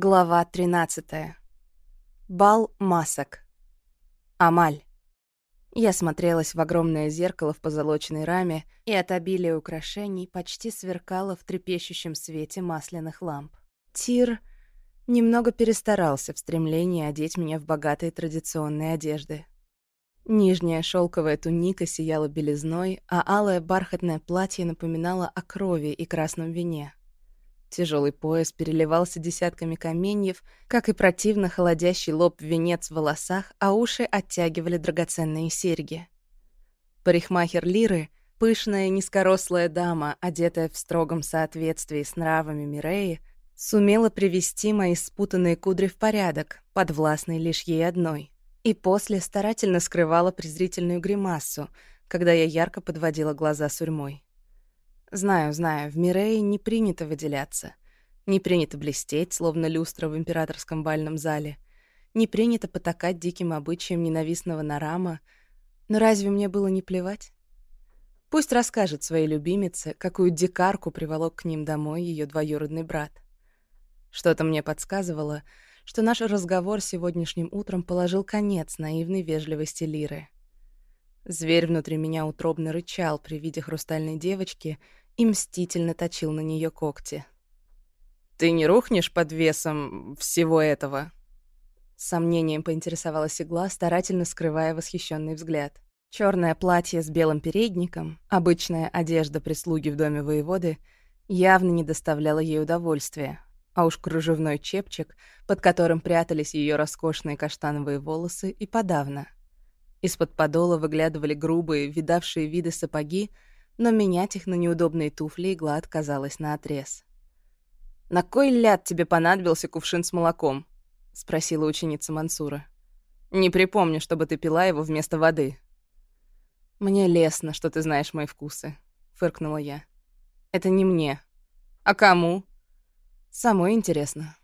Глава 13. Бал масок. Амаль. Я смотрелась в огромное зеркало в позолоченной раме, и от обилия украшений почти сверкало в трепещущем свете масляных ламп. Тир немного перестарался в стремлении одеть меня в богатые традиционные одежды. Нижняя шелковая туника сияла белизной, а алое бархатное платье напоминало о крови и красном вине. Тяжелый пояс переливался десятками каменьев, как и противно холодящий лоб венец в волосах, а уши оттягивали драгоценные серьги. Парикмахер Лиры, пышная низкорослая дама, одетая в строгом соответствии с нравами Миреи, сумела привести мои спутанные кудри в порядок, подвластный лишь ей одной. И после старательно скрывала презрительную гримасу, когда я ярко подводила глаза сурьмой. Знаю, знаю, в Мирее не принято выделяться. Не принято блестеть, словно люстра в императорском бальном зале. Не принято потакать диким обычаям ненавистного Нарама. Но разве мне было не плевать? Пусть расскажет своей любимице, какую дикарку приволок к ним домой ее двоюродный брат. Что-то мне подсказывало, что наш разговор сегодняшним утром положил конец наивной вежливости Лиры. Зверь внутри меня утробно рычал при виде хрустальной девочки — и мстительно точил на нее когти. «Ты не рухнешь под весом всего этого?» С сомнением поинтересовалась игла, старательно скрывая восхищенный взгляд. Черное платье с белым передником, обычная одежда прислуги в доме воеводы, явно не доставляла ей удовольствия, а уж кружевной чепчик, под которым прятались ее роскошные каштановые волосы, и подавно. Из-под подола выглядывали грубые, видавшие виды сапоги, но менять их на неудобные туфли игла отказалась наотрез. «На кой ляд тебе понадобился кувшин с молоком?» — спросила ученица Мансура. «Не припомню, чтобы ты пила его вместо воды». «Мне лестно, что ты знаешь мои вкусы», — фыркнула я. «Это не мне. А кому?» «Самой интересно».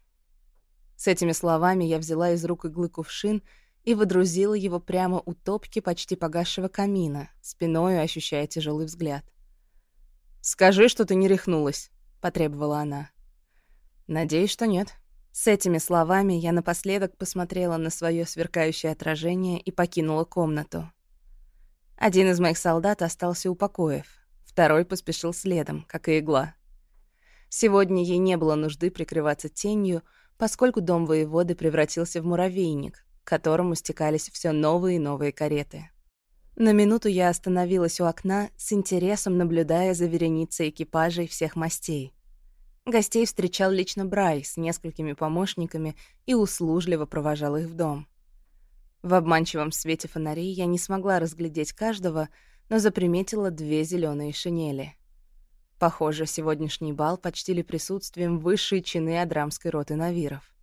С этими словами я взяла из рук иглы кувшин и выдрузила его прямо у топки почти погасшего камина, спиною ощущая тяжелый взгляд. «Скажи, что ты не рехнулась», — потребовала она. «Надеюсь, что нет». С этими словами я напоследок посмотрела на свое сверкающее отражение и покинула комнату. Один из моих солдат остался у покоев, второй поспешил следом, как и игла. Сегодня ей не было нужды прикрываться тенью, поскольку дом воеводы превратился в муравейник, которому стекались все новые и новые кареты. На минуту я остановилась у окна, с интересом наблюдая за вереницей экипажей всех мастей. Гостей встречал лично Брай с несколькими помощниками и услужливо провожал их в дом. В обманчивом свете фонарей я не смогла разглядеть каждого, но заприметила две зеленые шинели. Похоже, сегодняшний бал почтили присутствием высшей чины Адрамской роты Навиров.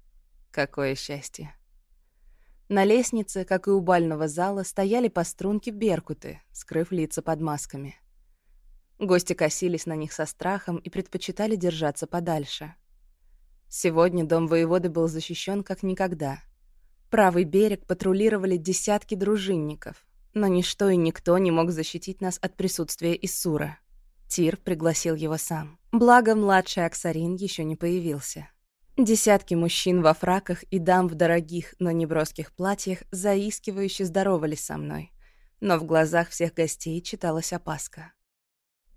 Какое счастье! На лестнице, как и у бального зала, стояли по струнке беркуты, скрыв лица под масками. Гости косились на них со страхом и предпочитали держаться подальше. Сегодня дом воеводы был защищен как никогда. Правый берег патрулировали десятки дружинников, но ничто и никто не мог защитить нас от присутствия Иссура. Тир пригласил его сам. Благо, младший Аксарин еще не появился. Десятки мужчин во фраках и дам в дорогих, но неброских платьях заискивающе здоровались со мной, но в глазах всех гостей читалась опаска.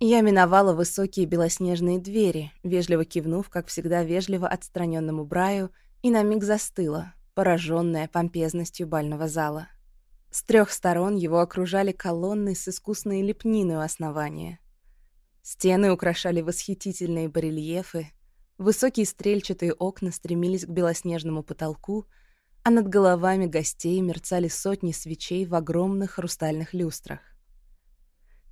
Я миновала высокие белоснежные двери, вежливо кивнув, как всегда вежливо отстраненному Браю, и на миг застыла, пораженная помпезностью бального зала. С трех сторон его окружали колонны с искусной лепниной у основания. Стены украшали восхитительные барельефы, Высокие стрельчатые окна стремились к белоснежному потолку, а над головами гостей мерцали сотни свечей в огромных хрустальных люстрах.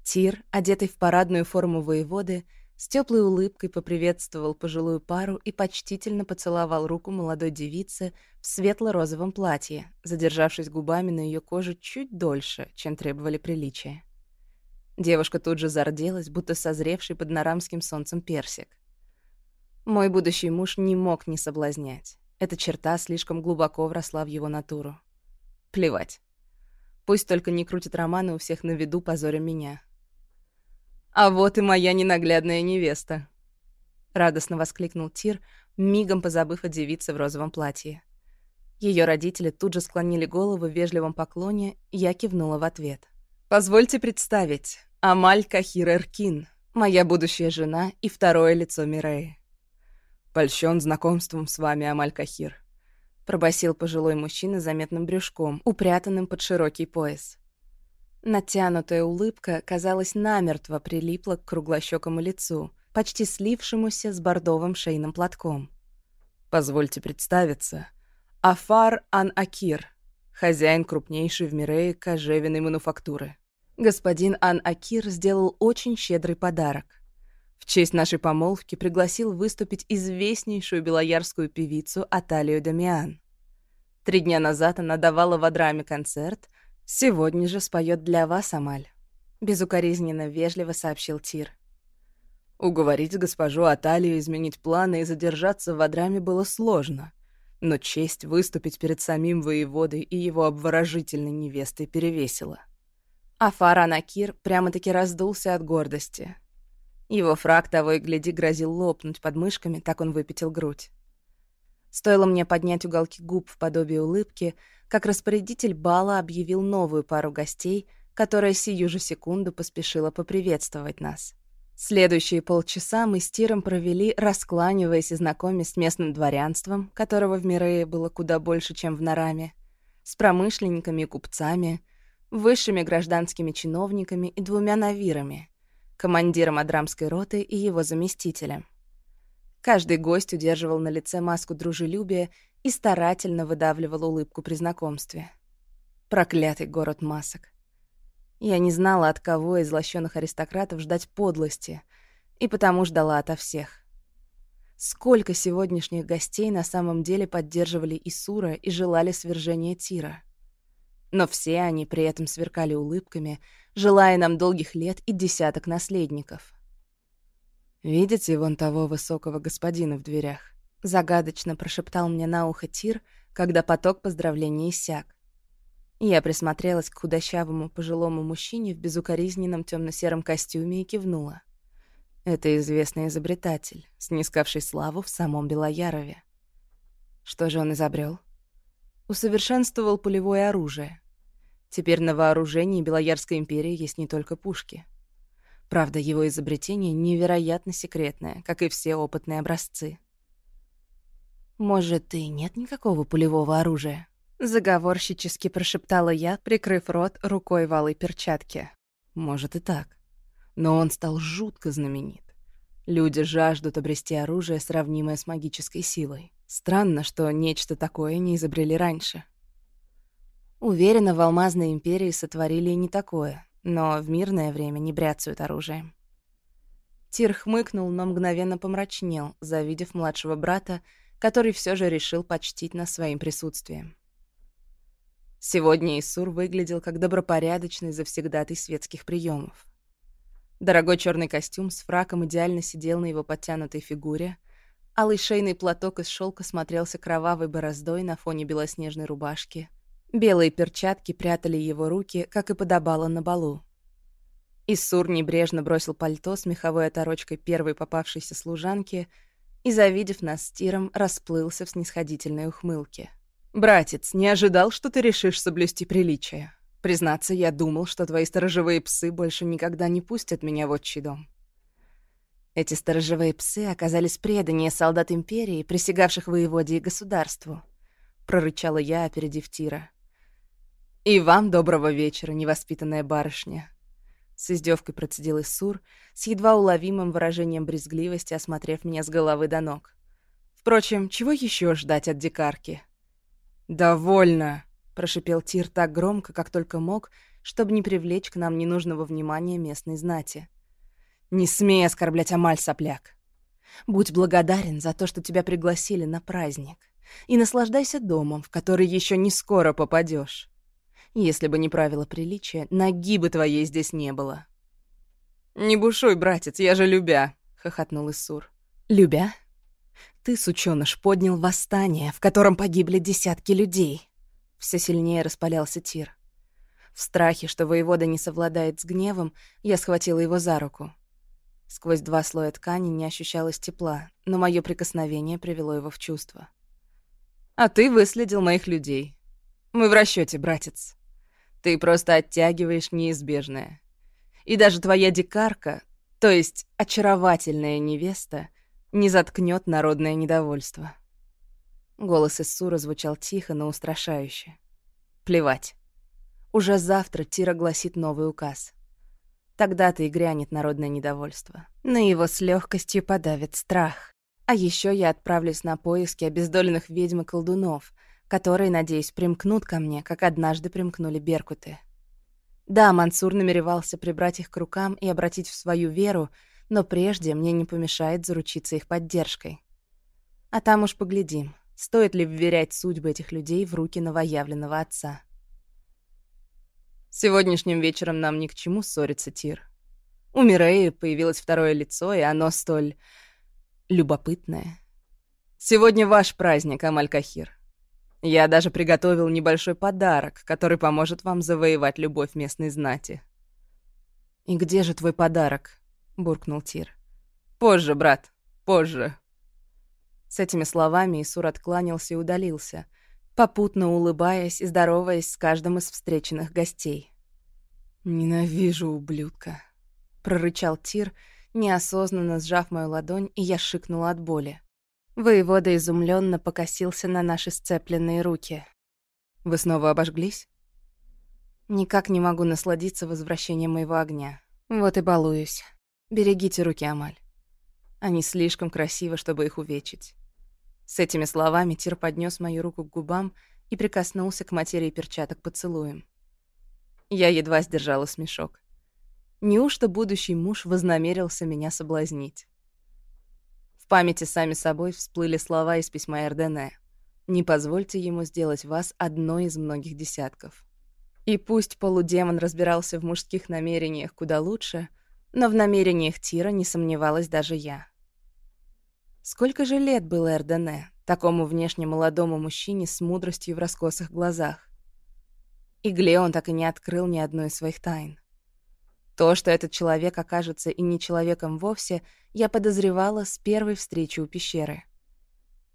Тир, одетый в парадную форму воеводы, с теплой улыбкой поприветствовал пожилую пару и почтительно поцеловал руку молодой девицы в светло-розовом платье, задержавшись губами на ее коже чуть дольше, чем требовали приличия. Девушка тут же зарделась, будто созревший под нарамским солнцем персик. Мой будущий муж не мог не соблазнять. Эта черта слишком глубоко вросла в его натуру. Плевать. Пусть только не крутит романы у всех на виду, позоря меня. «А вот и моя ненаглядная невеста!» Радостно воскликнул Тир, мигом позабыв о девице в розовом платье. Ее родители тут же склонили голову в вежливом поклоне, я кивнула в ответ. «Позвольте представить, Амаль Кахир Эркин, моя будущая жена и второе лицо Миреи». «Польщен знакомством с вами, Амаль Кахир», — пробасил пожилой мужчина с заметным брюшком, упрятанным под широкий пояс. Натянутая улыбка, казалось, намертво прилипла к круглощёкому лицу, почти слившемуся с бордовым шейным платком. «Позвольте представиться», Афар Ан-Акир, хозяин крупнейшей в Мирее кожевенной мануфактуры. Господин Ан-Акир сделал очень щедрый подарок. В честь нашей помолвки пригласил выступить известнейшую белоярскую певицу Аталию Дамиан. Три дня назад она давала в Адраме концерт, сегодня же споет для вас, Амаль. Безукоризненно вежливо сообщил Тир. Уговорить госпожу Аталию изменить планы и задержаться в Адраме было сложно — но честь выступить перед самим воеводой и его обворожительной невестой перевесила. А Фаранакир прямо-таки раздулся от гордости. Его фраг того и гляди грозил лопнуть под мышками, так он выпятил грудь. Стоило мне поднять уголки губ в подобие улыбки, как распорядитель бала объявил новую пару гостей, которая сию же секунду поспешила поприветствовать нас. Следующие полчаса мы с Тиром провели, раскланиваясь и знакомясь с местным дворянством, которого в Мирее было куда больше, чем в Нараме, с промышленниками и купцами, высшими гражданскими чиновниками и двумя навирами, командиром Адрамской роты и его заместителем. Каждый гость удерживал на лице маску дружелюбия и старательно выдавливал улыбку при знакомстве. Проклятый город масок. Я не знала, от кого из лощёных аристократов ждать подлости, и потому ждала ото всех. Сколько сегодняшних гостей на самом деле поддерживали Исура и желали свержения Тира. Но все они при этом сверкали улыбками, желая нам долгих лет и десяток наследников. «Видите вон того высокого господина в дверях?» Загадочно прошептал мне на ухо Тир, когда поток поздравлений иссяк. Я присмотрелась к худощавому пожилому мужчине в безукоризненном темно-сером костюме и кивнула. Это известный изобретатель, снискавший славу в самом Белоярове. Что же он изобрел? Усовершенствовал полевое оружие. Теперь на вооружении Белоярской империи есть не только пушки. Правда, его изобретение невероятно секретное, как и все опытные образцы. Может, и нет никакого пулевого оружия? Заговорщически прошептала я, прикрыв рот рукой в алой перчатке. Может и так. Но он стал жутко знаменит. Люди жаждут обрести оружие, сравнимое с магической силой. Странно, что нечто такое не изобрели раньше. Уверена, в Алмазной империи сотворили и не такое, но в мирное время не бряцают оружием. Тир хмыкнул, но мгновенно помрачнел, завидев младшего брата, который все же решил почтить нас своим присутствием. Сегодня Исур выглядел как добропорядочный завсегдатый светских приемов. Дорогой черный костюм с фраком идеально сидел на его подтянутой фигуре, алый шейный платок из шелка смотрелся кровавой бороздой на фоне белоснежной рубашки. Белые перчатки прятали его руки, как и подобало на балу. Исур небрежно бросил пальто с меховой оторочкой первой попавшейся служанки и, завидев нас с Тиром, расплылся в снисходительной ухмылке. «Братец, не ожидал, что ты решишь соблюсти приличие. Признаться, я думал, что твои сторожевые псы больше никогда не пустят меня в отчий дом». Эти сторожевые псы оказались преданнее солдат Империи, присягавших воеводе и государству. Прорычала я, опередив Тира. «И вам доброго вечера, невоспитанная барышня!» С издевкой процедил Иссур, с едва уловимым выражением брезгливости, осмотрев меня с головы до ног. «Впрочем, чего еще ждать от дикарки?» «Довольно!» — прошипел Тир так громко, как только мог, чтобы не привлечь к нам ненужного внимания местной знати. «Не смей оскорблять Амаль, сопляк! Будь благодарен за то, что тебя пригласили на праздник, и наслаждайся домом, в который еще не скоро попадешь. Если бы не правило приличия, ноги бы твоей здесь не было». «Не бушуй, братец, я же любя!» — хохотнул Иссур. «Любя? Ты, сучёныш, поднял восстание, в котором погибли десятки людей. Все сильнее распалялся Тир. В страхе, что воевода не совладает с гневом, я схватила его за руку. Сквозь два слоя ткани не ощущалось тепла, но мое прикосновение привело его в чувство. «А ты выследил моих людей. Мы в расчете, братец. Ты просто оттягиваешь неизбежное. И даже твоя дикарка, то есть очаровательная невеста, не заткнет народное недовольство». Голос Иссура звучал тихо, но устрашающе. «Плевать. Уже завтра Тира гласит новый указ. Тогда-то и грянет народное недовольство. Но его с легкостью подавит страх. А еще я отправлюсь на поиски обездоленных ведьм и колдунов, которые, надеюсь, примкнут ко мне, как однажды примкнули беркуты. Да, Мансур намеревался прибрать их к рукам и обратить в свою веру, но прежде мне не помешает заручиться их поддержкой. А там уж поглядим, стоит ли вверять судьбы этих людей в руки новоявленного отца. Сегодняшним вечером нам ни к чему ссориться, Тир. У Миреи появилось второе лицо, и оно столь... любопытное. Сегодня ваш праздник, Амаль-Кахир. Я даже приготовил небольшой подарок, который поможет вам завоевать любовь местной знати. «И где же твой подарок?» — буркнул Тир. «Позже, брат, позже». С этими словами Исур откланялся и удалился — попутно улыбаясь и здороваясь с каждым из встреченных гостей. «Ненавижу ублюдка», — прорычал Тир, неосознанно сжав мою ладонь, и я шикнула от боли. Воевода изумленно покосился на наши сцепленные руки. «Вы снова обожглись?» «Никак не могу насладиться возвращением моего огня. Вот и балуюсь. Берегите руки, Амаль. Они слишком красивы, чтобы их увечить. С этими словами Тир поднес мою руку к губам и прикоснулся к материи перчаток поцелуем. Я едва сдержала смешок. Неужто будущий муж вознамерился меня соблазнить? Памяти сами собой всплыли слова из письма Эрдене. «Не позвольте ему сделать вас одной из многих десятков». И пусть полудемон разбирался в мужских намерениях куда лучше, но в намерениях Тира не сомневалась даже я. Сколько же лет было Эрдене, такому внешне молодому мужчине с мудростью в раскосых глазах? Игле он так и не открыл ни одной из своих тайн. То, что этот человек окажется и не человеком вовсе, я подозревала с первой встречи у пещеры.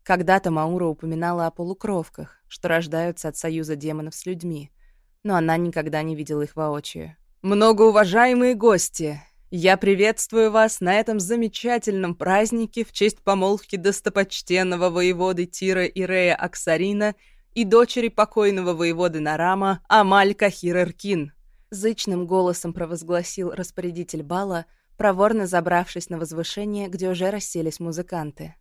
Когда-то Маура упоминала о полукровках, что рождаются от союза демонов с людьми, но она никогда не видела их воочию. «Многоуважаемые гости! Я приветствую вас на этом замечательном празднике в честь помолвки достопочтенного воеводы Тира Ирея Аксарина и дочери покойного воеводы Нарама Амаль Кахир Иркин. Зычным голосом провозгласил распорядитель бала, проворно забравшись на возвышение, где уже расселись музыканты.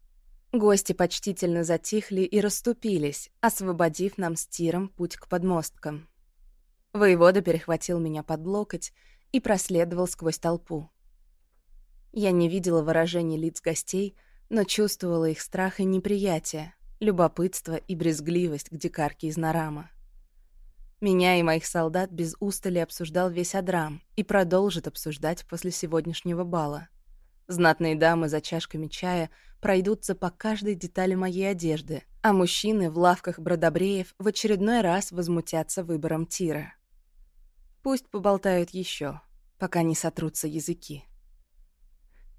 Гости почтительно затихли и расступились, освободив нам с Тиром путь к подмосткам. Воевода перехватил меня под локоть и проследовал сквозь толпу. Я не видела выражений лиц гостей, но чувствовала их страх и неприятие, любопытство и брезгливость к дикарке из Нарама. Меня и моих солдат без устали обсуждал весь Адрам и продолжит обсуждать после сегодняшнего бала. Знатные дамы за чашками чая пройдутся по каждой детали моей одежды, а мужчины в лавках бродобреев в очередной раз возмутятся выбором Тира. Пусть поболтают еще, пока не сотрутся языки.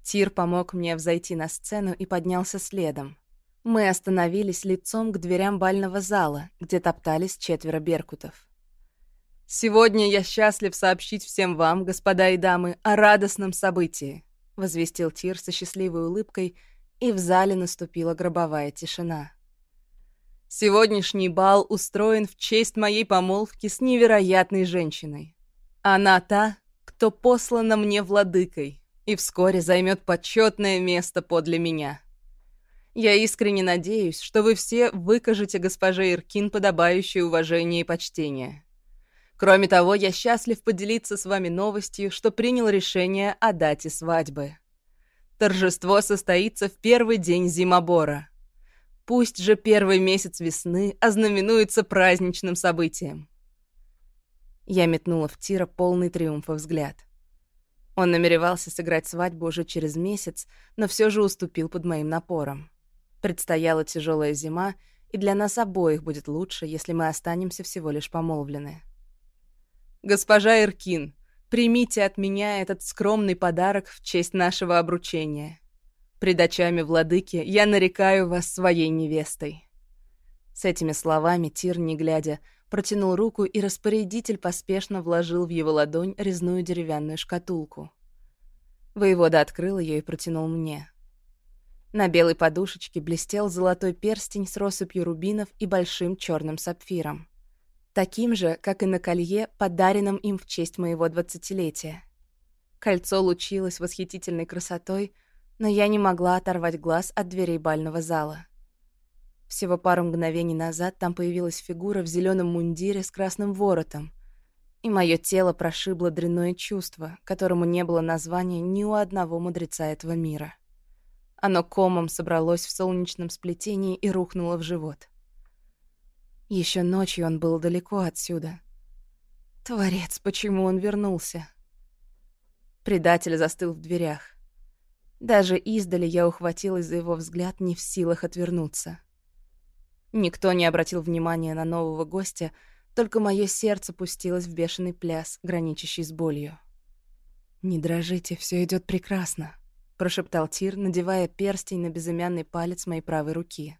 Тир помог мне взойти на сцену и поднялся следом. Мы остановились лицом к дверям бального зала, где топтались четверо беркутов. «Сегодня я счастлив сообщить всем вам, господа и дамы, о радостном событии», — возвестил Тир со счастливой улыбкой, и в зале наступила гробовая тишина. «Сегодняшний бал устроен в честь моей помолвки с невероятной женщиной. Она та, кто послана мне владыкой, и вскоре займет почетное место подле меня. Я искренне надеюсь, что вы все выкажете госпоже Иркин подобающее уважение и почтение. Кроме того, я счастлив поделиться с вами новостью, что принял решение о дате свадьбы. Торжество состоится в первый день зимобора. Пусть же первый месяц весны ознаменуется праздничным событием. Я метнула в Тира полный триумфа взгляд. Он намеревался сыграть свадьбу уже через месяц, но все же уступил под моим напором. Предстояла тяжелая зима, и для нас обоих будет лучше, если мы останемся всего лишь помолвлены. «Госпожа Иркин, примите от меня этот скромный подарок в честь нашего обручения. Пред очами владыки я нарекаю вас своей невестой». С этими словами Тир, не глядя, протянул руку, и распорядитель поспешно вложил в его ладонь резную деревянную шкатулку. Воевода открыл ее и протянул мне. На белой подушечке блестел золотой перстень с россыпью рубинов и большим черным сапфиром. Таким же, как и на колье, подаренном им в честь моего двадцатилетия. Кольцо лучилось восхитительной красотой, но я не могла оторвать глаз от дверей бального зала. Всего пару мгновений назад там появилась фигура в зеленом мундире с красным воротом, и мое тело прошибло дрянное чувство, которому не было названия ни у одного мудреца этого мира. Оно комом собралось в солнечном сплетении и рухнуло в живот. Еще ночью он был далеко отсюда. Творец, почему он вернулся? Предатель застыл в дверях. Даже издали я ухватилась за его взгляд, не в силах отвернуться. Никто не обратил внимания на нового гостя, только мое сердце пустилось в бешеный пляс, граничащий с болью. «Не дрожите, все идет прекрасно», — прошептал Тир, надевая перстень на безымянный палец моей правой руки.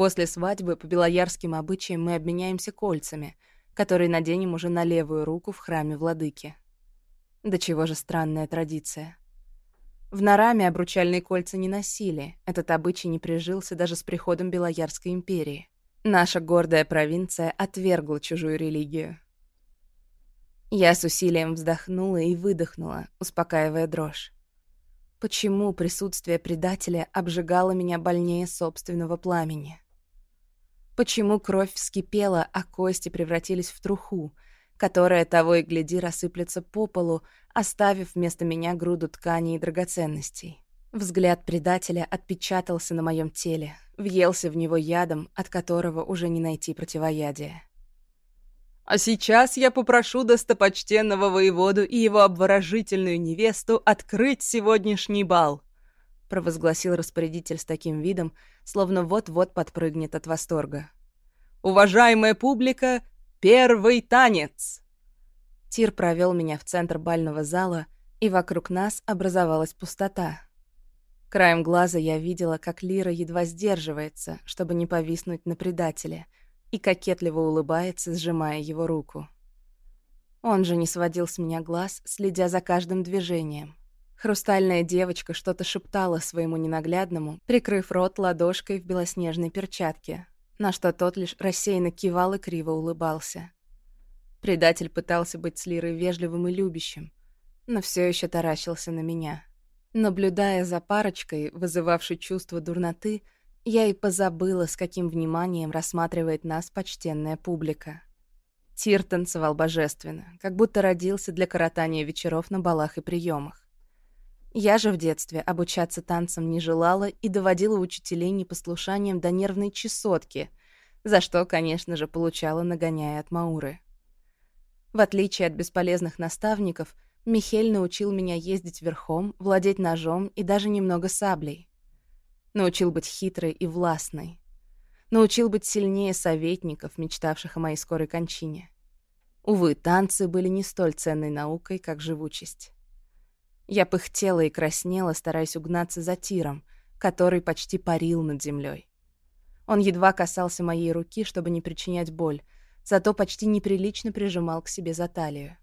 После свадьбы по белоярским обычаям мы обменяемся кольцами, которые наденем уже на левую руку в храме владыки. Да чего же странная традиция. В Нараме обручальные кольца не носили, этот обычай не прижился даже с приходом Белоярской империи. Наша гордая провинция отвергла чужую религию. Я с усилием вздохнула и выдохнула, успокаивая дрожь. Почему присутствие предателя обжигало меня больнее собственного пламени? Почему кровь вскипела, а кости превратились в труху, которая того и гляди рассыплется по полу, оставив вместо меня груду тканей и драгоценностей. Взгляд предателя отпечатался на моем теле, въелся в него ядом, от которого уже не найти противоядия. «А сейчас я попрошу достопочтенного воеводу и его обворожительную невесту открыть сегодняшний бал», провозгласил распорядитель с таким видом, словно вот-вот подпрыгнет от восторга. «Уважаемая публика, первый танец!» Тир провел меня в центр бального зала, и вокруг нас образовалась пустота. Краем глаза я видела, как Лира едва сдерживается, чтобы не повиснуть на предателе, и кокетливо улыбается, сжимая его руку. Он же не сводил с меня глаз, следя за каждым движением. Хрустальная девочка что-то шептала своему ненаглядному, прикрыв рот ладошкой в белоснежной перчатке, на что тот лишь рассеянно кивал и криво улыбался. Предатель пытался быть с Лирой вежливым и любящим, но все еще таращился на меня. Наблюдая за парочкой, вызывавшей чувство дурноты, я и позабыла, с каким вниманием рассматривает нас почтенная публика. Тир танцевал божественно, как будто родился для коротания вечеров на балах и приемах. Я же в детстве обучаться танцам не желала и доводила учителей непослушанием до нервной чесотки, за что, конечно же, получала нагоняя от Мауры. В отличие от бесполезных наставников, Михель научил меня ездить верхом, владеть ножом и даже немного саблей. Научил быть хитрой и властной. Научил быть сильнее советников, мечтавших о моей скорой кончине. Увы, танцы были не столь ценной наукой, как живучесть. Я пыхтела и краснела, стараясь угнаться за тиром, который почти парил над землей. Он едва касался моей руки, чтобы не причинять боль, зато почти неприлично прижимал к себе за талию.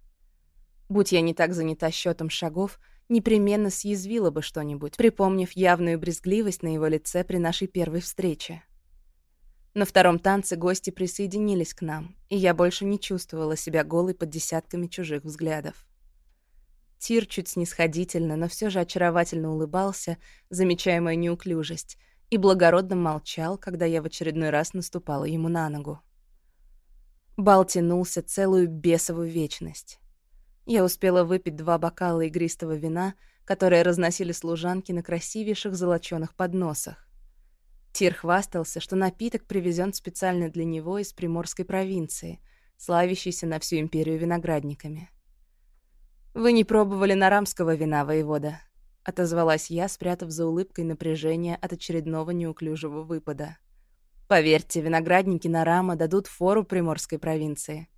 Будь я не так занята счетом шагов, непременно съязвила бы что-нибудь, припомнив явную брезгливость на его лице при нашей первой встрече. На втором танце гости присоединились к нам, и я больше не чувствовала себя голой под десятками чужих взглядов. Тир чуть снисходительно, но все же очаровательно улыбался, замечая мою неуклюжесть, и благородно молчал, когда я в очередной раз наступала ему на ногу. Бал тянулся целую бесовую вечность. Я успела выпить два бокала игристого вина, которые разносили служанки на красивейших золочёных подносах. Тир хвастался, что напиток привезен специально для него из Приморской провинции, славящейся на всю империю виноградниками. «Вы не пробовали нарамского вина, воевода», — отозвалась я, спрятав за улыбкой напряжение от очередного неуклюжего выпада. Поверьте, виноградники Нарама дадут фору приморской провинции.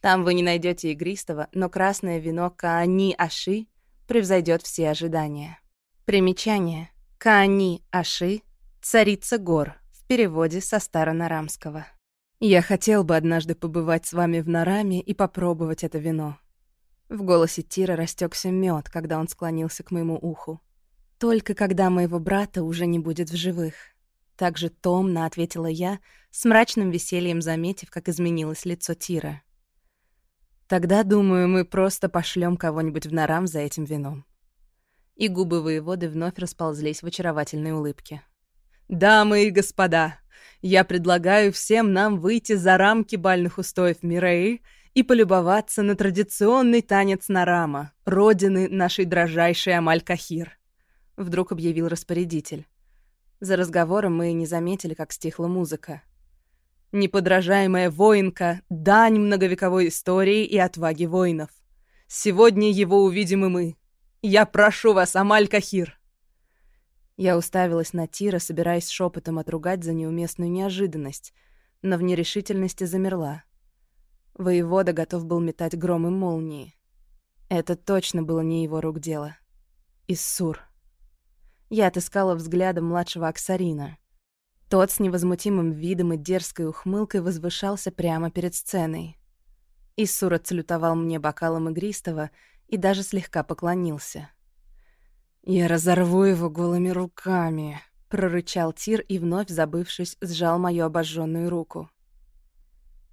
Там вы не найдете игристого, но красное вино Каани Аши превзойдет все ожидания. Примечание. Каани Аши — царица гор, в переводе со старонарамского. «Я хотел бы однажды побывать с вами в Нараме и попробовать это вино». В голосе Тира растекся мед, когда он склонился к моему уху. «Только когда моего брата уже не будет в живых». Также томно ответила я, с мрачным весельем заметив, как изменилось лицо Тира. «Тогда, думаю, мы просто пошлем кого-нибудь в Нарам за этим вином». И губы воеводы вновь расползлись в очаровательной улыбке. «Дамы и господа, я предлагаю всем нам выйти за рамки бальных устоев Миреи и полюбоваться на традиционный танец Нарама, родины нашей дрожайшей Амаль-Кахир», — вдруг объявил распорядитель. За разговором мы не заметили, как стихла музыка. Неподражаемая воинка — дань многовековой истории и отваги воинов. Сегодня его увидим и мы. Я прошу вас, Амаль-Кахир, я уставилась на Тира, собираясь шепотом отругать за неуместную неожиданность, но в нерешительности замерла. Воевода готов был метать гром и молнии. Это точно было не его рук дело. Иссур. Я отыскала взглядом младшего Аксарина. Тот с невозмутимым видом и дерзкой ухмылкой возвышался прямо перед сценой. Иссур отсалютовал мне бокалом игристого и даже слегка поклонился. «Я разорву его голыми руками», — прорычал Тир и, вновь забывшись, сжал мою обожженную руку.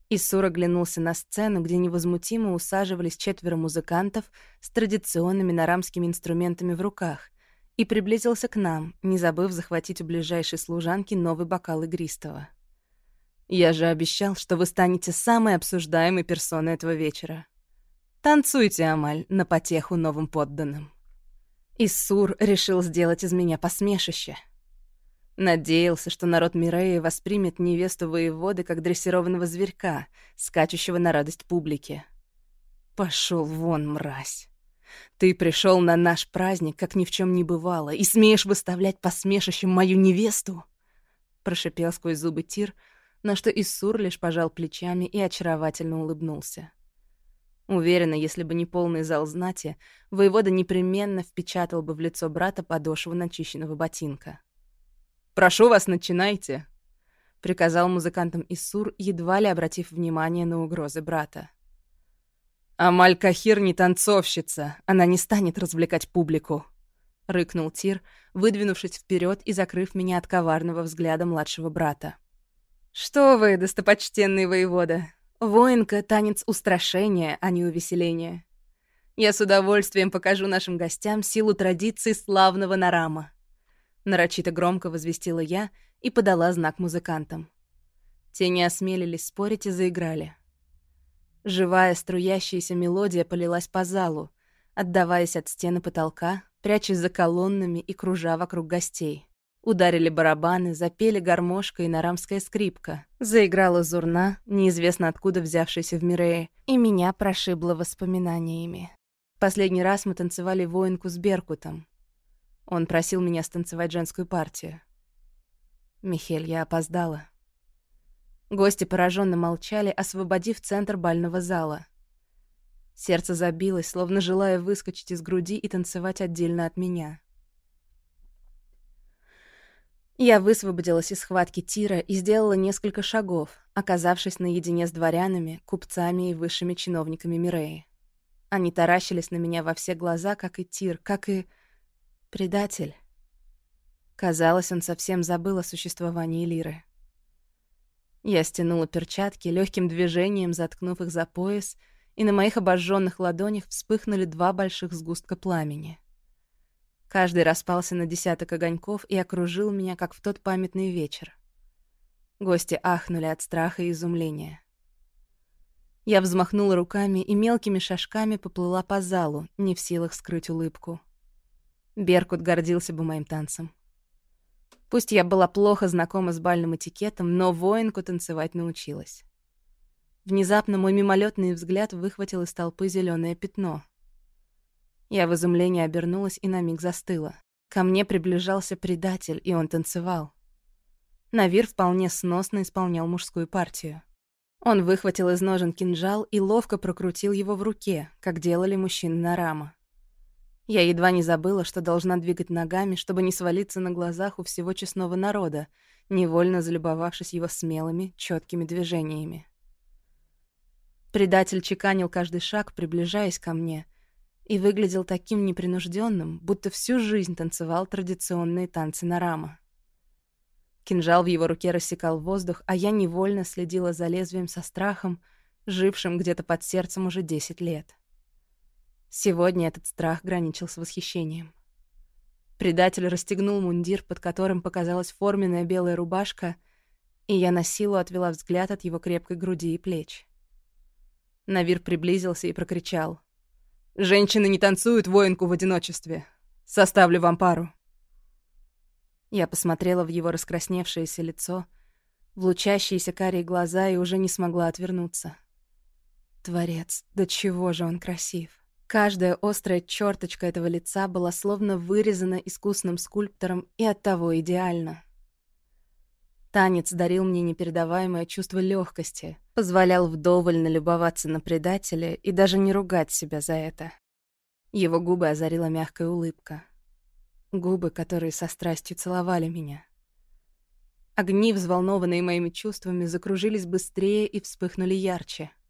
Исур оглянулся на сцену, где невозмутимо усаживались четверо музыкантов с традиционными нарамскими инструментами в руках, и приблизился к нам, не забыв захватить у ближайшей служанки новый бокал игристого. «Я же обещал, что вы станете самой обсуждаемой персоной этого вечера. Танцуйте, Амаль, на потеху новым подданным». Иссур решил сделать из меня посмешище. Надеялся, что народ Миреи воспримет невесту воеводы как дрессированного зверька, скачущего на радость публике. Пошел вон, мразь. Ты пришел на наш праздник, как ни в чем не бывало, и смеешь выставлять посмешищем мою невесту? Прошипел сквозь зубы Тир, на что Иссур лишь пожал плечами и очаровательно улыбнулся. Уверена, если бы не полный зал знати, воевода непременно впечатал бы в лицо брата подошву начищенного ботинка. «Прошу вас, начинайте!» — приказал музыкантам Исур, едва ли обратив внимание на угрозы брата. «Амаль Кахир не танцовщица, она не станет развлекать публику», — рыкнул Тир, выдвинувшись вперед и закрыв меня от коварного взгляда младшего брата. «Что вы, достопочтенный воевода, Воинка — танец устрашения, а не увеселения. Я с удовольствием покажу нашим гостям силу традиций славного Нарама. Нарочито громко возвестила я и подала знак музыкантам. Те не осмелились спорить и заиграли. Живая струящаяся мелодия полилась по залу, отдаваясь от стены потолка, прячась за колоннами и кружа вокруг гостей. Ударили барабаны, запели гармошка и нарамская скрипка. Заиграла зурна, неизвестно откуда взявшаяся в Мирее, и меня прошибло воспоминаниями. Последний раз мы танцевали воинку с Беркутом. Он просил меня станцевать женскую партию. Михель, я опоздала. Гости пораженно молчали, освободив центр бального зала. Сердце забилось, словно желая выскочить из груди и танцевать отдельно от меня. Я высвободилась из схватки Тира и сделала несколько шагов, оказавшись наедине с дворянами, купцами и высшими чиновниками Миреи. Они таращились на меня во все глаза, как и Тир, как и... предатель. Казалось, он совсем забыл о существовании Лиры. Я стянула перчатки, легким движением заткнув их за пояс, и на моих обожженных ладонях вспыхнули два больших сгустка пламени — Каждый распался на десяток огоньков и окружил меня, как в тот памятный вечер. Гости ахнули от страха и изумления. Я взмахнула руками и мелкими шажками поплыла по залу, не в силах скрыть улыбку. Беркут гордился бы моим танцем. Пусть я была плохо знакома с бальным этикетом, но воинку танцевать научилась. Внезапно мой мимолетный взгляд выхватил из толпы зеленое пятно — я в изумлении обернулась и на миг застыла. Ко мне приближался предатель, и он танцевал. Навир вполне сносно исполнял мужскую партию. Он выхватил из ножен кинжал и ловко прокрутил его в руке, как делали мужчины на рама. Я едва не забыла, что должна двигать ногами, чтобы не свалиться на глазах у всего честного народа, невольно залюбовавшись его смелыми, четкими движениями. Предатель чеканил каждый шаг, приближаясь ко мне, и выглядел таким непринужденным, будто всю жизнь танцевал традиционные танцы на рама. Кинжал в его руке рассекал воздух, а я невольно следила за лезвием со страхом, жившим где-то под сердцем уже десять лет. Сегодня этот страх граничил с восхищением. Предатель расстегнул мундир, под которым показалась форменная белая рубашка, и я на силу отвела взгляд от его крепкой груди и плеч. Навир приблизился и прокричал. «Женщины не танцуют воинку в одиночестве. Составлю вам пару». Я посмотрела в его раскрасневшееся лицо, в лучащиеся карие глаза и уже не смогла отвернуться. Творец, да чего же он красив. Каждая острая черточка этого лица была словно вырезана искусным скульптором и оттого идеально. Танец дарил мне непередаваемое чувство легкости, позволял вдоволь налюбоваться на предателя и даже не ругать себя за это. Его губы озарила мягкая улыбка. Губы, которые со страстью целовали меня. Огни, взволнованные моими чувствами, закружились быстрее и вспыхнули ярче —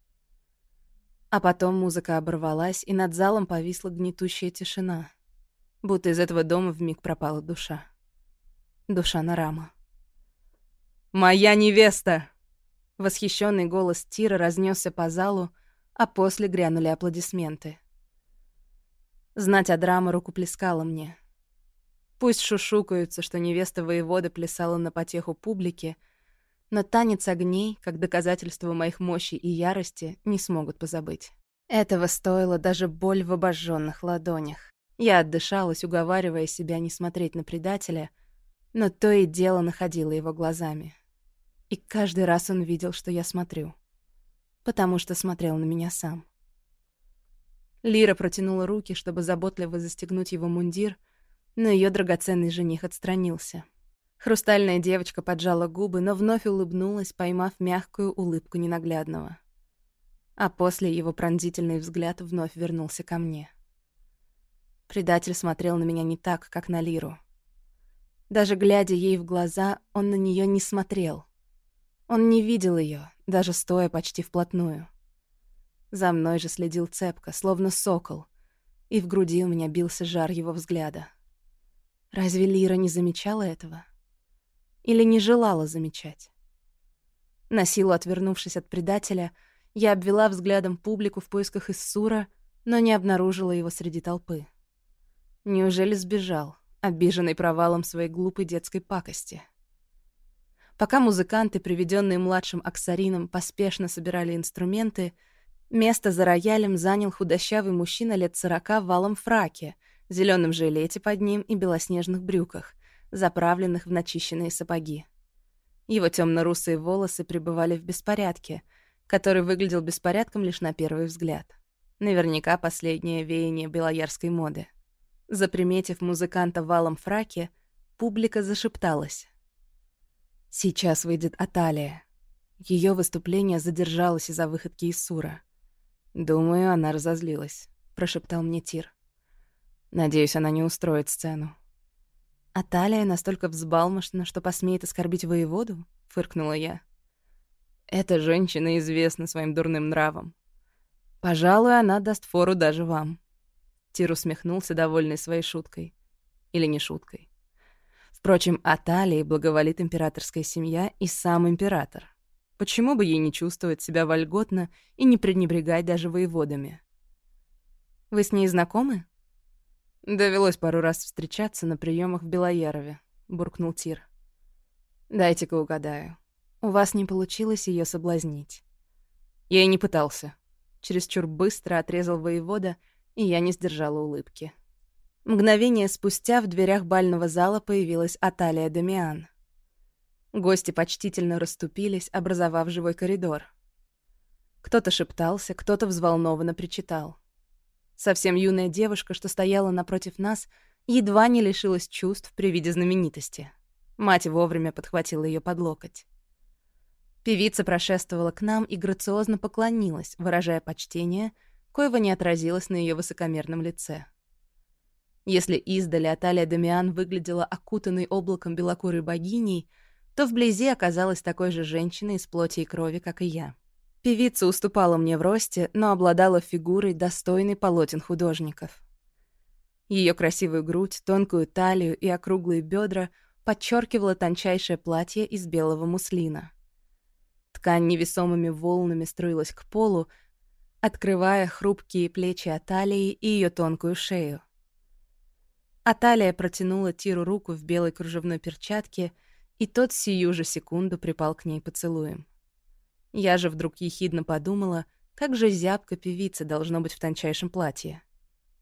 а потом музыка оборвалась, и над залом повисла гнетущая тишина. Будто из этого дома вмиг пропала душа. Душа Нарама. «Моя невеста!» Восхищенный голос Тира разнесся по залу, а после грянули аплодисменты. Знать о драме рукоплескала мне. Пусть шушукаются, что невеста воевода плясала на потеху публики, но танец огней, как доказательство моих мощи и ярости, не смогут позабыть. Этого стоило даже боль в обожженных ладонях. Я отдышалась, уговаривая себя не смотреть на предателя, но то и дело находило его глазами. И каждый раз он видел, что я смотрю. Потому что смотрел на меня сам. Лира протянула руки, чтобы заботливо застегнуть его мундир, но ее драгоценный жених отстранился — Хрустальная девочка поджала губы, но вновь улыбнулась, поймав мягкую улыбку ненаглядного. А после его пронзительный взгляд вновь вернулся ко мне. Предатель смотрел на меня не так, как на Лиру. Даже глядя ей в глаза, он на нее не смотрел. Он не видел ее, даже стоя почти вплотную. За мной же следил цепко, словно сокол, и в груди у меня бился жар его взгляда. Разве Лира не замечала этого? Или не желала замечать. На силу отвернувшись от предателя, я обвела взглядом публику в поисках Иссура, но не обнаружила его среди толпы. Неужели сбежал, обиженный провалом своей глупой детской пакости? Пока музыканты, приведенные младшим Аксарином, поспешно собирали инструменты, место за роялем занял худощавый мужчина лет сорока в валом фраке, зеленом жилете под ним и белоснежных брюках, заправленных в начищенные сапоги. Его темно-русые волосы пребывали в беспорядке, который выглядел беспорядком лишь на первый взгляд. Наверняка последнее веяние белоярской моды. Заприметив музыканта в валом фраке, публика зашепталась. Сейчас выйдет Аталия. Ее выступление задержалось из-за выходки из Сура. «Думаю, она разозлилась», — прошептал мне Тир. «Надеюсь, она не устроит сцену. «А талия настолько взбалмошна, что посмеет оскорбить воеводу?» — фыркнула я. «Эта женщина известна своим дурным нравом. Пожалуй, она даст фору даже вам». Тир усмехнулся, довольный своей шуткой. Или не шуткой. Впрочем, Аталии благоволит императорская семья и сам император. Почему бы ей не чувствовать себя вольготно и не пренебрегать даже воеводами? «Вы с ней знакомы?» «Довелось пару раз встречаться на приемах в Белоярове», — буркнул Тир. «Дайте-ка угадаю. У вас не получилось ее соблазнить». Я и не пытался. Чересчур быстро отрезал воевода, и я не сдержала улыбки. Мгновение спустя в дверях бального зала появилась Аталия Дамиан. Гости почтительно расступились, образовав живой коридор. Кто-то шептался, кто-то взволнованно причитал. Совсем юная девушка, что стояла напротив нас, едва не лишилась чувств при виде знаменитости. Мать вовремя подхватила ее под локоть. Певица прошествовала к нам и грациозно поклонилась, выражая почтение, коего не отразилось на ее высокомерном лице. Если издали Аталия Дамиан выглядела окутанной облаком белокурой богиней, то вблизи оказалась такой же женщиной из плоти и крови, как и я. Певица уступала мне в росте, но обладала фигурой, достойной полотен художников. Ее красивую грудь, тонкую талию и округлые бедра подчеркивало тончайшее платье из белого муслина. Ткань невесомыми волнами струилась к полу, открывая хрупкие плечи Аталии и ее тонкую шею. Аталия протянула Тиру руку в белой кружевной перчатке, и тот сию же секунду припал к ней поцелуем. Я же вдруг ехидно подумала, как же зябко певица должно быть в тончайшем платье.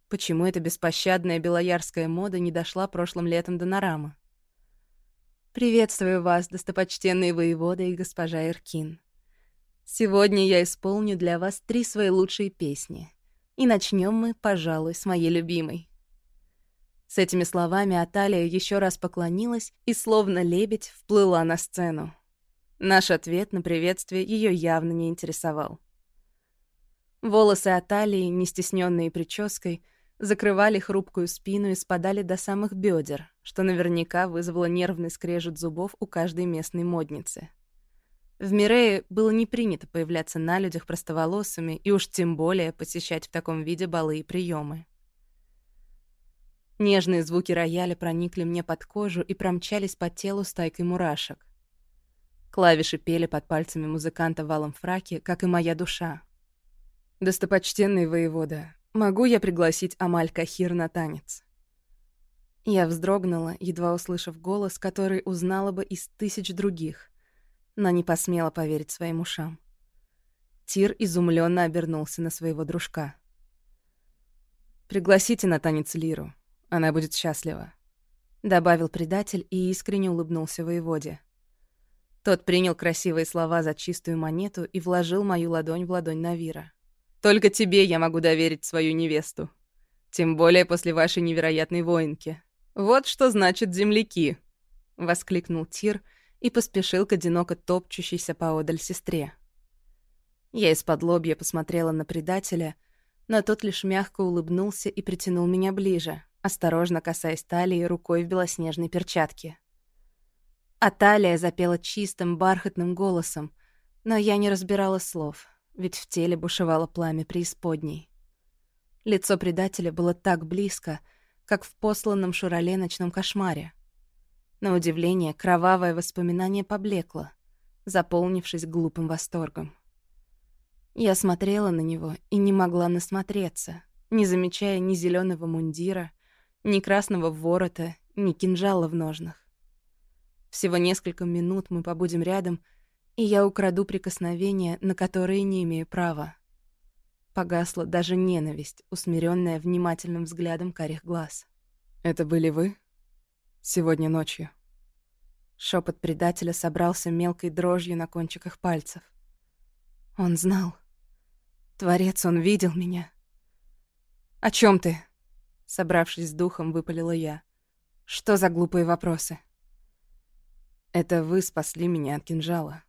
Почему эта беспощадная белоярская мода не дошла прошлым летом до Нарама? «Приветствую вас, достопочтенные воеводы и госпожа Иркин. Сегодня я исполню для вас три свои лучшие песни. И начнем мы, пожалуй, с моей любимой». С этими словами Аталия еще раз поклонилась и, словно лебедь, вплыла на сцену. Наш ответ на приветствие ее явно не интересовал. Волосы от не стесненные прической, закрывали хрупкую спину и спадали до самых бедер, что наверняка вызвало нервный скрежет зубов у каждой местной модницы. В Мирее было не принято появляться на людях простоволосыми и уж тем более посещать в таком виде балы и приемы. Нежные звуки рояля проникли мне под кожу и промчались по телу стайкой мурашек. Клавиши пели под пальцами музыканта в алом фраке, как и моя душа. «Достопочтенный воевода, могу я пригласить Амаль Кахир на танец?» Я вздрогнула, едва услышав голос, который узнала бы из тысяч других, но не посмела поверить своим ушам. Тир изумленно обернулся на своего дружка. «Пригласите на танец Лиру, она будет счастлива», — добавил предатель и искренне улыбнулся воеводе. Тот принял красивые слова за чистую монету и вложил мою ладонь в ладонь Навира. «Только тебе я могу доверить свою невесту. Тем более после вашей невероятной воинки. Вот что значит земляки!» — воскликнул Тир и поспешил к одиноко топчущейся поодаль сестре. Я из-под лобья посмотрела на предателя, но тот лишь мягко улыбнулся и притянул меня ближе, осторожно касаясь талии рукой в белоснежной перчатке. Аталия запела чистым, бархатным голосом, но я не разбирала слов, ведь в теле бушевало пламя преисподней. Лицо предателя было так близко, как в посланном Шурале ночном кошмаре. На удивление, кровавое воспоминание поблекло, заполнившись глупым восторгом. Я смотрела на него и не могла насмотреться, не замечая ни зеленого мундира, ни красного ворота, ни кинжала в ножнах. Всего несколько минут мы побудем рядом, и я украду прикосновения, на которые не имею права. Погасла даже ненависть, усмиренная внимательным взглядом карих глаз. «Это были вы? Сегодня ночью?» Шепот предателя собрался мелкой дрожью на кончиках пальцев. Он знал. Творец, он видел меня. «О чем ты?» Собравшись с духом, выпалила я. «Что за глупые вопросы?» Это вы спасли меня от кинжала.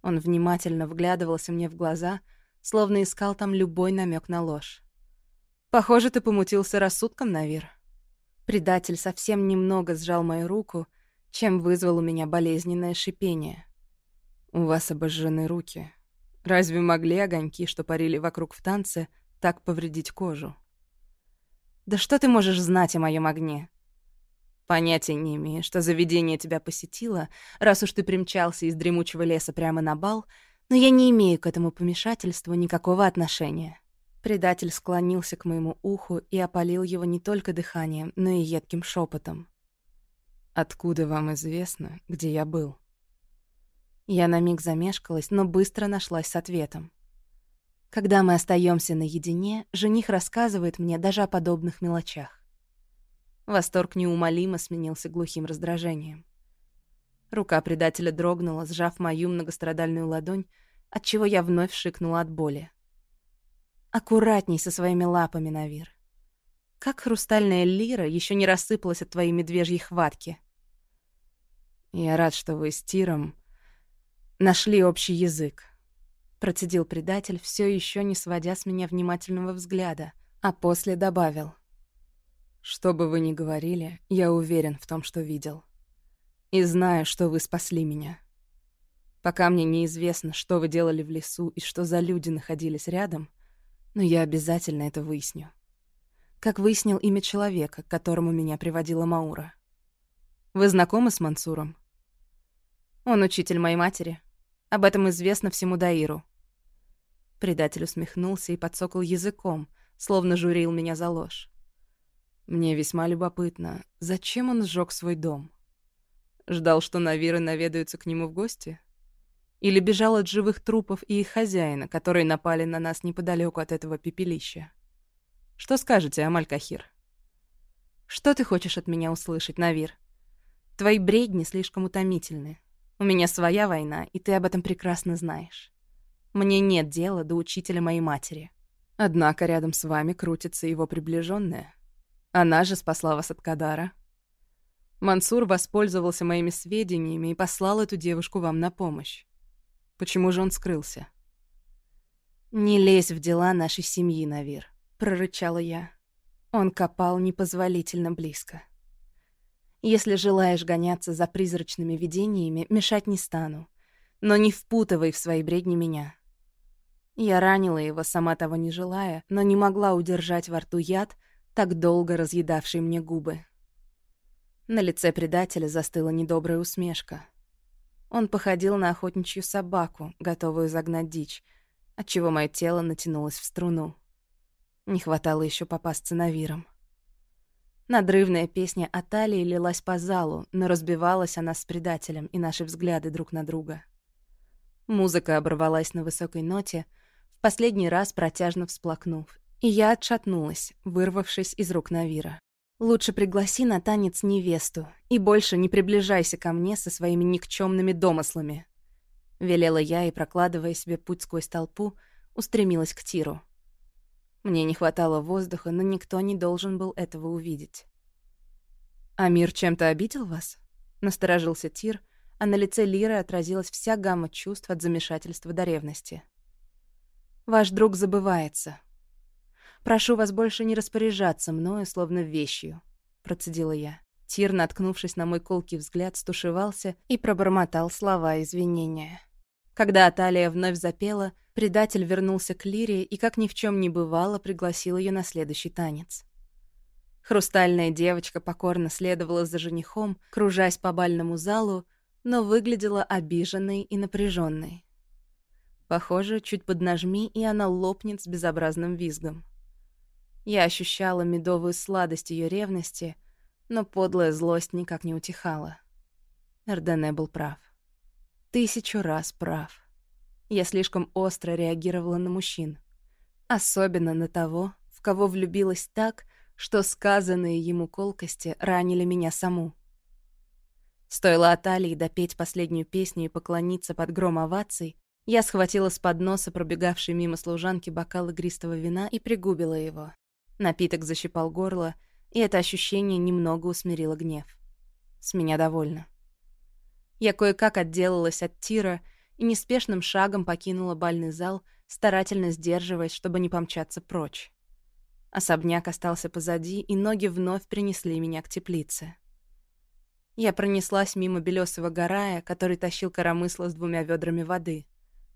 Он внимательно вглядывался мне в глаза, словно искал там любой намек на ложь. Похоже, ты помутился рассудком, Навир. Предатель совсем немного сжал мою руку, чем вызвал у меня болезненное шипение. У вас обожжены руки. Разве могли огоньки, что парили вокруг в танце, так повредить кожу? Да что ты можешь знать о моем огне? Понятия не имею, что заведение тебя посетило, раз уж ты примчался из дремучего леса прямо на бал, но я не имею к этому помешательству никакого отношения». Предатель склонился к моему уху и опалил его не только дыханием, но и едким шепотом. «Откуда вам известно, где я был?» Я на миг замешкалась, но быстро нашлась с ответом. Когда мы остаемся наедине, жених рассказывает мне даже о подобных мелочах. Восторг неумолимо сменился глухим раздражением. Рука предателя дрогнула, сжав мою многострадальную ладонь, отчего я вновь шикнула от боли. «Аккуратней со своими лапами, Навир. Как хрустальная лира еще не рассыпалась от твоей медвежьей хватки?» «Я рад, что вы с Тиром...» Нашли общий язык. Процедил предатель, все еще не сводя с меня внимательного взгляда, а после добавил. Что бы вы ни говорили, я уверен в том, что видел. И знаю, что вы спасли меня. Пока мне неизвестно, что вы делали в лесу и что за люди находились рядом, но я обязательно это выясню. Как выяснил имя человека, к которому меня приводила Маура. Вы знакомы с Мансуром? Он учитель моей матери. Об этом известно всему Даиру. Предатель усмехнулся и подсокал языком, словно журил меня за ложь. Мне весьма любопытно, зачем он сжег свой дом? Ждал, что Навиры наведаются к нему в гости? Или бежал от живых трупов и их хозяина, которые напали на нас неподалеку от этого пепелища? Что скажете, Амаль Кахир? Что ты хочешь от меня услышать, Навир? Твои бредни слишком утомительны. У меня своя война, и ты об этом прекрасно знаешь. Мне нет дела до учителя моей матери. Однако рядом с вами крутится его приближенная. Она же спасла вас от Кадара. Мансур воспользовался моими сведениями и послал эту девушку вам на помощь. Почему же он скрылся? «Не лезь в дела нашей семьи, Навир», — прорычала я. Он копал непозволительно близко. «Если желаешь гоняться за призрачными видениями, мешать не стану, но не впутывай в свои бредни меня». Я ранила его, сама того не желая, но не могла удержать во рту яд, так долго разъедавший мне губы. На лице предателя застыла недобрая усмешка — он походил на охотничью собаку, готовую загнать дичь, отчего мое тело натянулось в струну. Не хватало еще попасться на. Надрывная песня о талии лилась по залу, но разбивалась она с предателем и наши взгляды друг на друга. Музыка оборвалась на высокой ноте, в последний раз протяжно всплакнув, и я отшатнулась, вырвавшись из рук Навира. Лучше пригласи на танец невесту и больше не приближайся ко мне со своими никчемными домыслами. Велела я и, прокладывая себе путь сквозь толпу, устремилась к Тиру. Мне не хватало воздуха, но никто не должен был этого увидеть. «Амир чем-то обидел вас?» — насторожился Тир, а на лице Лиры отразилась вся гамма чувств от замешательства до ревности. «Ваш друг забывается», Прошу вас больше не распоряжаться мною, словно вещью», — процедила я. Тир, наткнувшись на мой колкий взгляд, стушевался и пробормотал слова извинения. Когда Аталия вновь запела, предатель вернулся к Лире и, как ни в чем не бывало, пригласил ее на следующий танец. Хрустальная девочка покорно следовала за женихом, кружась по бальному залу, но выглядела обиженной и напряженной. Похоже, чуть поднажми, и она лопнет с безобразным визгом. Я ощущала медовую сладость ее ревности, но подлая злость никак не утихала. Эрдене был прав. Тысячу раз прав. Я слишком остро реагировала на мужчин. Особенно на того, в кого влюбилась так, что сказанные ему колкости ранили меня саму. Стоило Аталии допеть последнюю песню и поклониться под гром оваций, я схватила с подноса пробегавшей мимо служанки бокал игристого вина и пригубила его. Напиток защипал горло, и это ощущение немного усмирило гнев. С меня довольно. Я кое-как отделалась от тира и неспешным шагом покинула бальный зал, старательно сдерживаясь, чтобы не помчаться прочь. Особняк остался позади, и ноги вновь принесли меня к теплице. Я пронеслась мимо белесого горая, который тащил коромысло с двумя ведрами воды.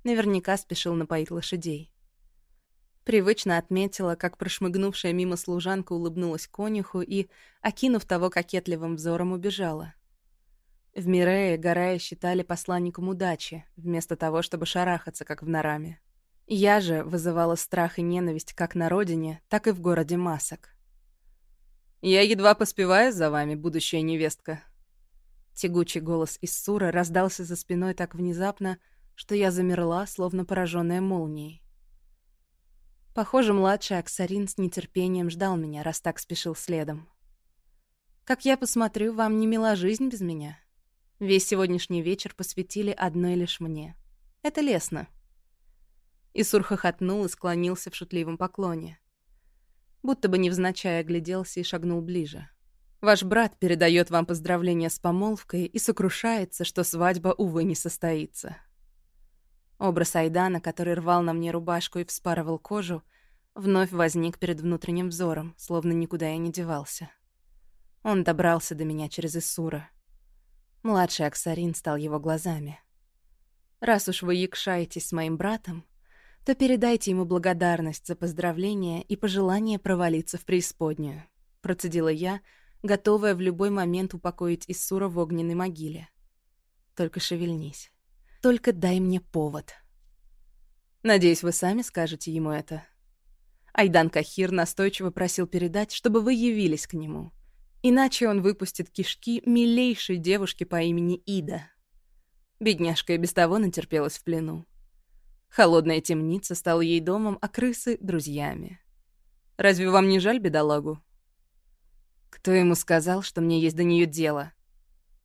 Наверняка спешил напоить лошадей. Привычно отметила, как прошмыгнувшая мимо служанка улыбнулась конюху и, окинув того кокетливым взором, убежала. В Мирее Гарая считали посланником удачи, вместо того, чтобы шарахаться, как в Нараме. Я же вызывала страх и ненависть как на родине, так и в городе Масок. «Я едва поспеваю за вами, будущая невестка». Тягучий голос из Сура раздался за спиной так внезапно, что я замерла, словно пораженная молнией. Похоже, младший Аксарин с нетерпением ждал меня, раз так спешил следом. «Как я посмотрю, вам не мила жизнь без меня. Весь сегодняшний вечер посвятили одной лишь мне. Это лестно». Исур хохотнул и склонился в шутливом поклоне. Будто бы невзначай огляделся и шагнул ближе. «Ваш брат передает вам поздравления с помолвкой и сокрушается, что свадьба, увы, не состоится. Образ Айдана, который рвал на мне рубашку и вспарывал кожу, вновь возник перед внутренним взором, словно никуда и не девался. Он добрался до меня через Иссура. Младший Аксарин стал его глазами. «Раз уж вы якшаетесь с моим братом, то передайте ему благодарность за поздравление и пожелание провалиться в преисподнюю», — процедила я, готовая в любой момент упокоить Иссура в огненной могиле. «Только шевельнись. Только дай мне повод». «Надеюсь, вы сами скажете ему это». Айдан Кахир настойчиво просил передать, чтобы вы явились к нему. Иначе он выпустит кишки милейшей девушки по имени Ида. Бедняжка и без того натерпелась в плену. Холодная темница стала ей домом, а крысы — друзьями. Разве вам не жаль бедолагу? Кто ему сказал, что мне есть до нее дело?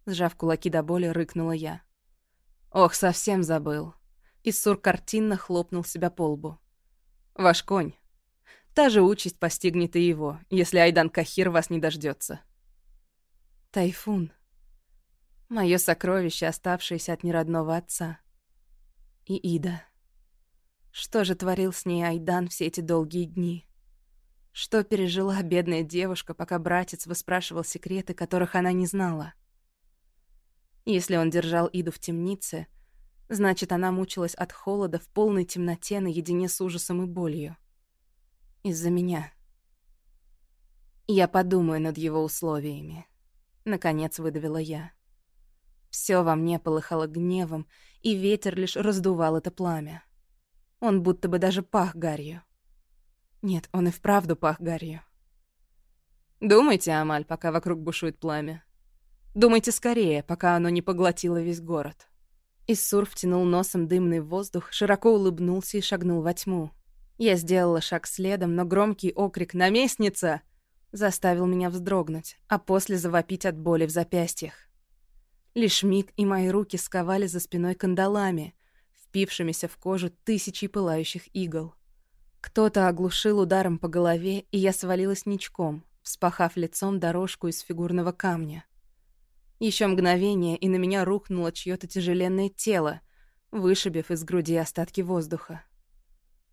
Сжав кулаки до боли, рыкнула я. Ох, совсем забыл. Иссур картинно хлопнул себя по лбу. Ваш конь. Та же участь постигнет и его, если Айдан Кахир вас не дождется. Тайфун. Мое сокровище, оставшееся от неродного отца. И Ида. Что же творил с ней Айдан все эти долгие дни? Что пережила бедная девушка, пока братец выспрашивал секреты, которых она не знала? Если он держал Иду в темнице, значит, она мучилась от холода в полной темноте наедине с ужасом и болью. Из-за меня. Я подумаю над его условиями. Наконец выдавила я. Все во мне полыхало гневом, и ветер лишь раздувал это пламя. Он будто бы даже пах гарью. Нет, он и вправду пах гарью. Думайте, Амаль, пока вокруг бушует пламя. Думайте скорее, пока оно не поглотило весь город. Иссур втянул носом дымный воздух, широко улыбнулся и шагнул во тьму. Я сделала шаг следом, но громкий окрик «Наместница!» заставил меня вздрогнуть, а после завопить от боли в запястьях. Лишь миг, и мои руки сковали за спиной кандалами, впившимися в кожу тысячи пылающих игл. Кто-то оглушил ударом по голове, и я свалилась ничком, вспахав лицом дорожку из фигурного камня. Еще мгновение, и на меня рухнуло чьё-то тяжеленное тело, вышибив из груди остатки воздуха.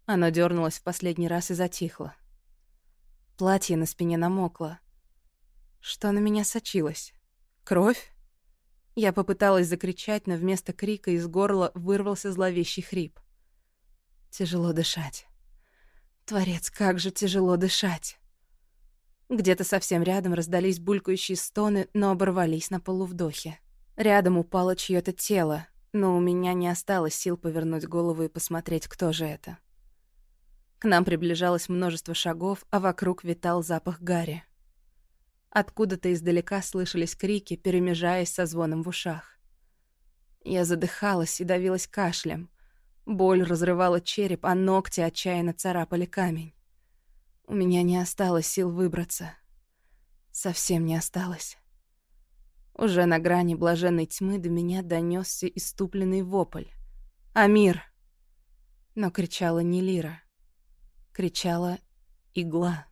Оно дернулось в последний раз и затихло. Платье на спине намокло. Что на меня сочилось? Кровь? Я попыталась закричать, но вместо крика из горла вырвался зловещий хрип. Тяжело дышать. Творец, как же тяжело дышать. Где-то совсем рядом раздались булькающие стоны, но оборвались на полувдохе. Рядом упало чье то тело, но у меня не осталось сил повернуть голову и посмотреть, кто же это. К нам приближалось множество шагов, а вокруг витал запах гари. Откуда-то издалека слышались крики, перемежаясь со звоном в ушах. Я задыхалась и давилась кашлем. Боль разрывала череп, а ногти отчаянно царапали камень. У меня не осталось сил выбраться. Совсем не осталось. Уже на грани блаженной тьмы до меня донесся иступленный вопль. «Амир!» Но кричала не Лира. Кричала игла.